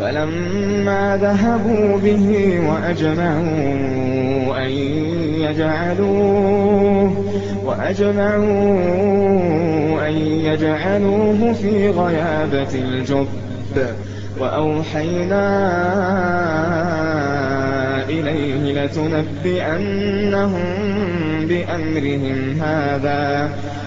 فلما ذهبوا به وأجمعوا أن يجعلوه وأجمعوا أن يجعلوه في غيابة الجب. وأوحينا إليه لتنبئنهم بأمرهم هذا.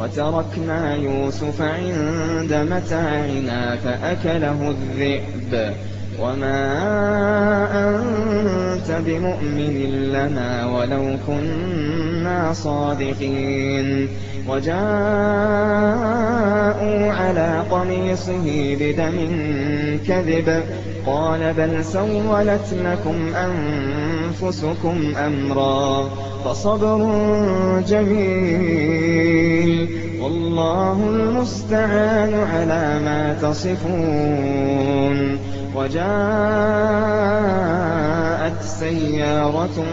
وتركنا يوسف عند متاعنا فأكله الذئب. وما أنت بمؤمن لنا ولو كنا صادقين وجاءوا على قميصه بدم كذب قال بل سولت لكم أنفسكم أمرا فصبر جميل والله المستعان على ما تصفون وجاءت سيارة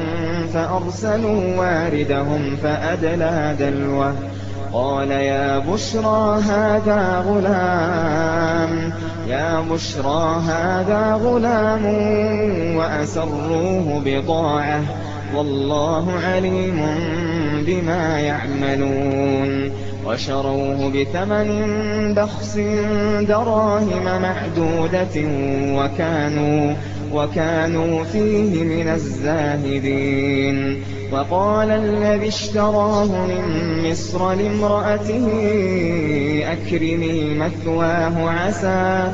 فأرسلوا واردهم فأدلى دلوه. قال يا بشرى هذا غلام يا بشرى هذا غلام وأسروه بضاعة والله عليم بما يعملون وشروه بثمن بخس دراهم معدودة وكانوا وكانوا فيه من الزاهدين. وقال الذي اشتراه من مصر لامرأته أكرمي مثواه عسى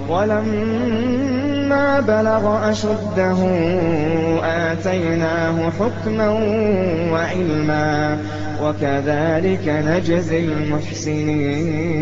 ولما بلغ أشده آتيناه حكما وعلما وكذلك نجزي المحسنين.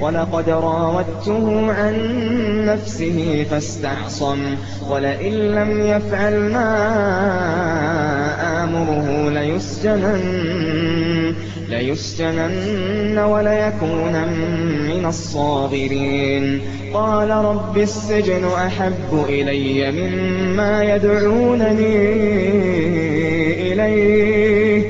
ولقد راودته عن نفسه فاستعصم ولئن لم يفعل ما آمره ليسجنن ليسجنن وليكون من الصاغرين قال رب السجن أحب إلي مما يدعونني إليه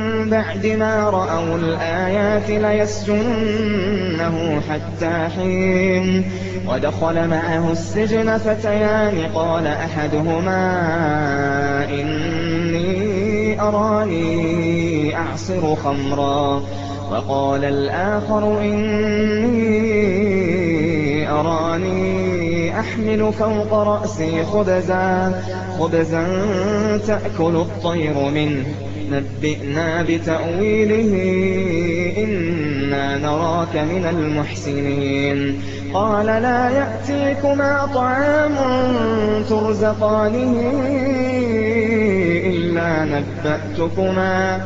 بعد ما رأوا الآيات ليسجننه حتى حين ودخل معه السجن فتيان. قال أحدهما إني أراني أعصر خمرا. وقال الآخر إني أراني أحمل فوق رأسي خبزا خبزا تأكل الطير منه. نبئنا بتأويله إنا نراك من المحسنين. قال لا يأتيكما طعام ترزقانه إلا نبأتكما.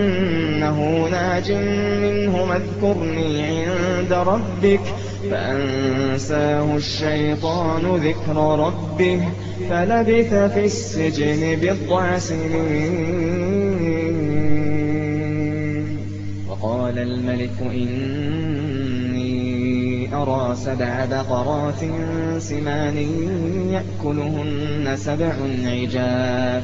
أنه ناج منه اذكرني عند ربك فأنساه الشيطان ذكر ربه فلبث في السجن بضع سنين. وقال الملك إني أرى سبع بقرات سمان يأكلهن سبع عجاف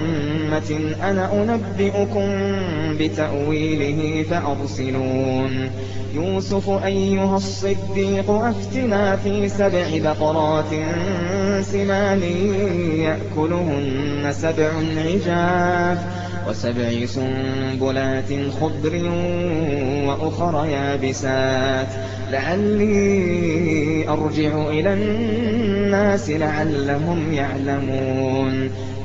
أمة أنا أنبئكم بتأويله فأرسلون. يوسف أيها الصديق أفتنا في سبع بقرات سمان يأكلهن سبع عجاف وسبع سنبلات خضر وأخر يابسات. لعلي أرجع إلى الناس لعلهم يعلمون.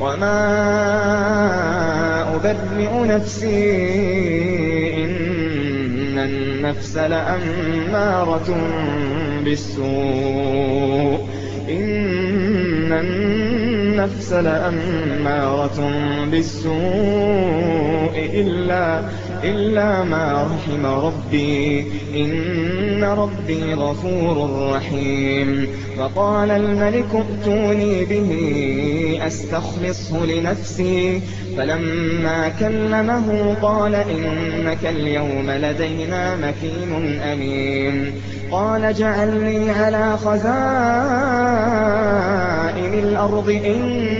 وما أبرئ نفسي إن النفس لأمارة بالسوء إن النفس لأمارة بالسوء إلا إلا ما رحم ربي إن ربي غفور رحيم وقال الملك ائتوني به أستخلصه لنفسي فلما كلمه قال إنك اليوم لدينا مكين أمين قال جعلني على خزائن الأرض إني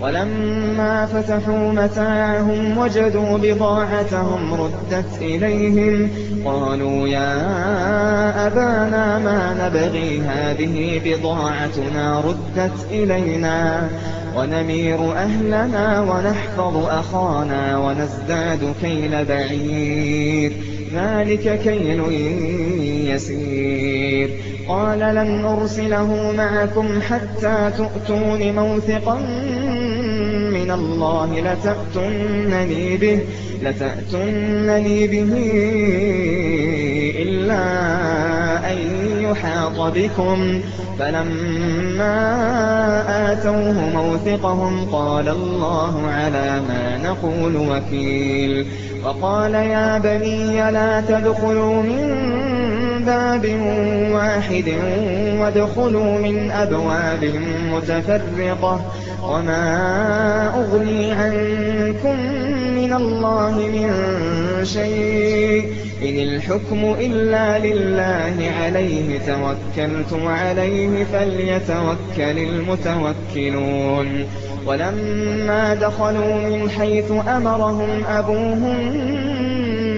وَلَمَّا فَتَحُوا مَتَاعَهُمْ وَجَدُوا بِضَاعَتَهُمْ رُدَّتْ إِلَيْهِمْ ۖ قَالُوا يَا أَبَانَا مَا نَبْغِي ۖ هَٰذِهِ بِضَاعَتُنَا رُدَّتْ إِلَيْنَا وَنَمِيرُ أَهْلَنَا وَنَحْفَظُ أَخَانَا وَنَزْدَادُ كَيْلَ بَعِيرٍ ۖ ذَٰلِكَ كَيْلٌ يَسِيرٌ قَالَ لَنْ أُرْسِلَهُ مَعَكُمْ حَتَّىٰ تُؤْتُونِ مَوْثِقًا مِّنَ اللَّهِ لَتَأْتُنَّنِي بِهِ إِلَّا أَن يُحَاطَ بِكُمْ ۖ. فَلَمَّا آتَوْهُ مَوْثِقَهُمْ قَالَ اللَّهُ عَلَىٰ مَا نَقُولُ وَكِيلٌ. وَقَالَ يَا بَنِيَّ لَا تَدْخُلُوا مِن بَابٍ وَاحِدٍ وَادْخُلُوا مِنْ أَبْوَابٍ مُّتَفَرِّقَةٍ ۖ وَمَا أُغْنِي عَنكُم مِّنَ اللَّهِ مِن شَيْءٍ ۖ إِنِ الْحُكْمُ إِلَّا لِلَّهِ ۖ عَلَيْهِ تَوَكَّلْتُ ۖ وَعَلَيْهِ فَلْيَتَوَكَّلِ الْمُتَوَكِّلُونَ وَلَمَّا دَخَلُوا مِنْ حَيْثُ أَمَرَهُمْ أَبُوهُم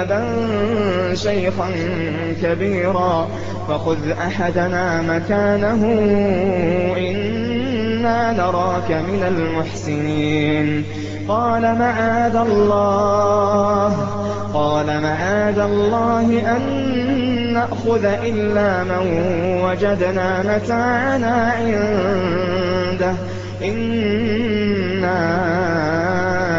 أَبًا شَيْخًا كَبِيرًا فَخُذْ أَحَدَنَا مَكَانَهُ إِنَّا نَرَاكَ مِنَ الْمُحْسِنِينَ. قَالَ مَعَاذَ اللَّهِ أَن نَّأْخُذَ إِلَّا مَن وَجَدْنَا مَتَاعَنَا عِندَهُ. إِنَّا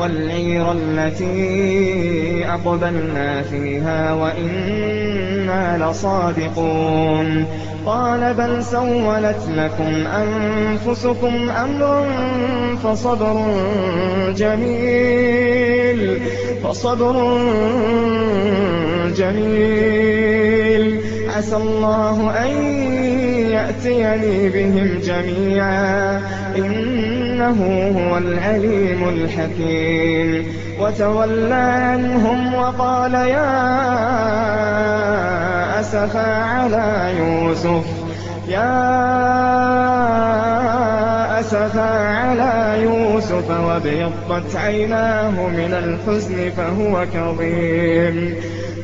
وَالْعِيرَ الَّتِي أَقْبَلْنَا فِيهَا وَإِنَّا لَصَادِقُونَ. قَالَ بَلْ سَوَّلَتْ لَكُمْ أَنفُسُكُمْ أَمْرًا فَصَبْرٌ جَمِيلٌ فَصَبْرٌ جَمِيلٌ. عَسَى اللَّهُ أَن يَأْتِيَنِي بِهِمْ جَمِيعًا. إِنَّهُ هُوَ الْعَلِيمُ الْحَكِيمُ. وَتَوَلَّىٰ عَنْهُمْ وَقَالَ يَا أَسَفَىٰ عَلَىٰ يُوسُفَ يَا أَسَفَىٰ عَلَىٰ يُوسُفَ وَابْيَضَّتْ عَيْنَاهُ مِنَ الْحُزْنِ فَهُوَ كَظِيمٌ.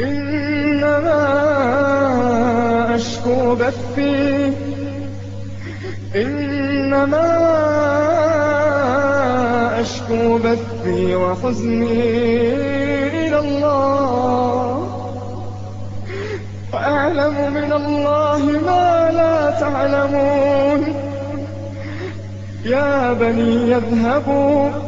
إِنَّمَا أَشْكُو بَثِّي. وَحُزْنِي إِلَى اللَّهِ. وَأَعْلَمُ مِنَ اللَّهِ مَا لَا تَعْلَمُونَ. يَا بَنِيَّ اذْهَبُوا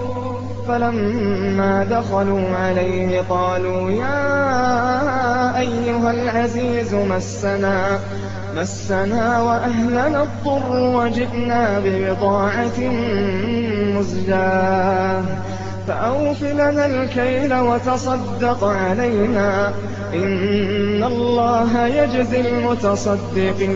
فَلَمَّا دَخَلُوا عَلَيْهِ قَالُوا يَا أَيُّهَا الْعَزِيزُ مَسَّنَا وَأَهْلَنَا الضُّرُّ وَجِئْنَا بِبِضَاعَةٍ مُّزْجَاةٍ. فَأَوْفِ لَنَا الْكَيْلَ وَتَصَدَّقْ عَلَيْنَا ۖ إِنَّ اللَّهَ يَجْزِي الْمُتَصَدِّقِينَ.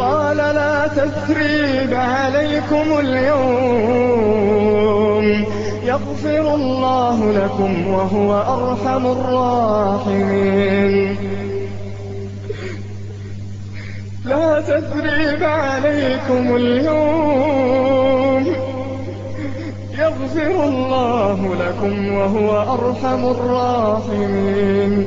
قال لا تثريب عليكم اليوم. يغفر الله لكم وهو أرحم الراحمين. لا تثريب عليكم اليوم. يغفر الله لكم وهو أرحم الراحمين.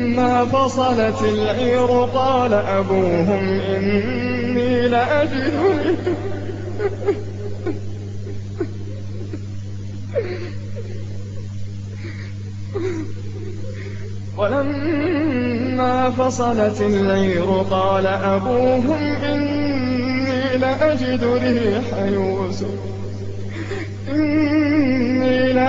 ولما فصلت العير قال أبوهم إني لأجد ولما فصلت العير قال أبوهم إني لأجد ريح يوسف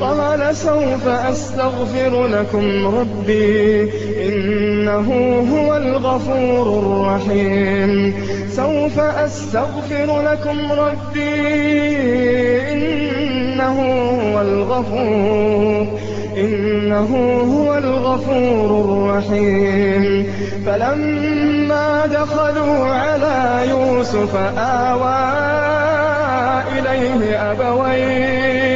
قال سوف أستغفر لكم ربي؟ إنه هو الغفور الرحيم. سوف أستغفر لكم ربي؟ إنه هو الغفور. إنه هو الغفور الرحيم. فلما دخلوا على يوسف آوى إليه أبويه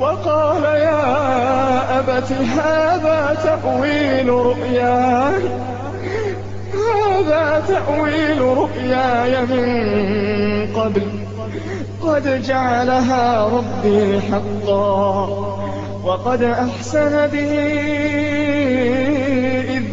وقال يا أبت هذا تأويل رؤياي. هذا تأويل رؤياي من قبل. قد جعلها ربي حقا. وقد أحسن بي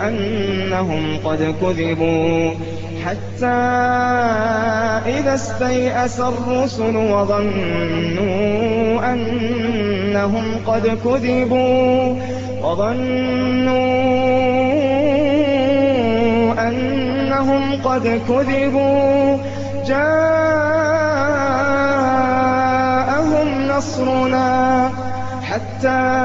أنهم قد كذبوا. حتى إذا استيأس الرسل وظنوا أنهم قد كذبوا وظنوا أنهم قد كذبوا. جاءهم نصرنا حتى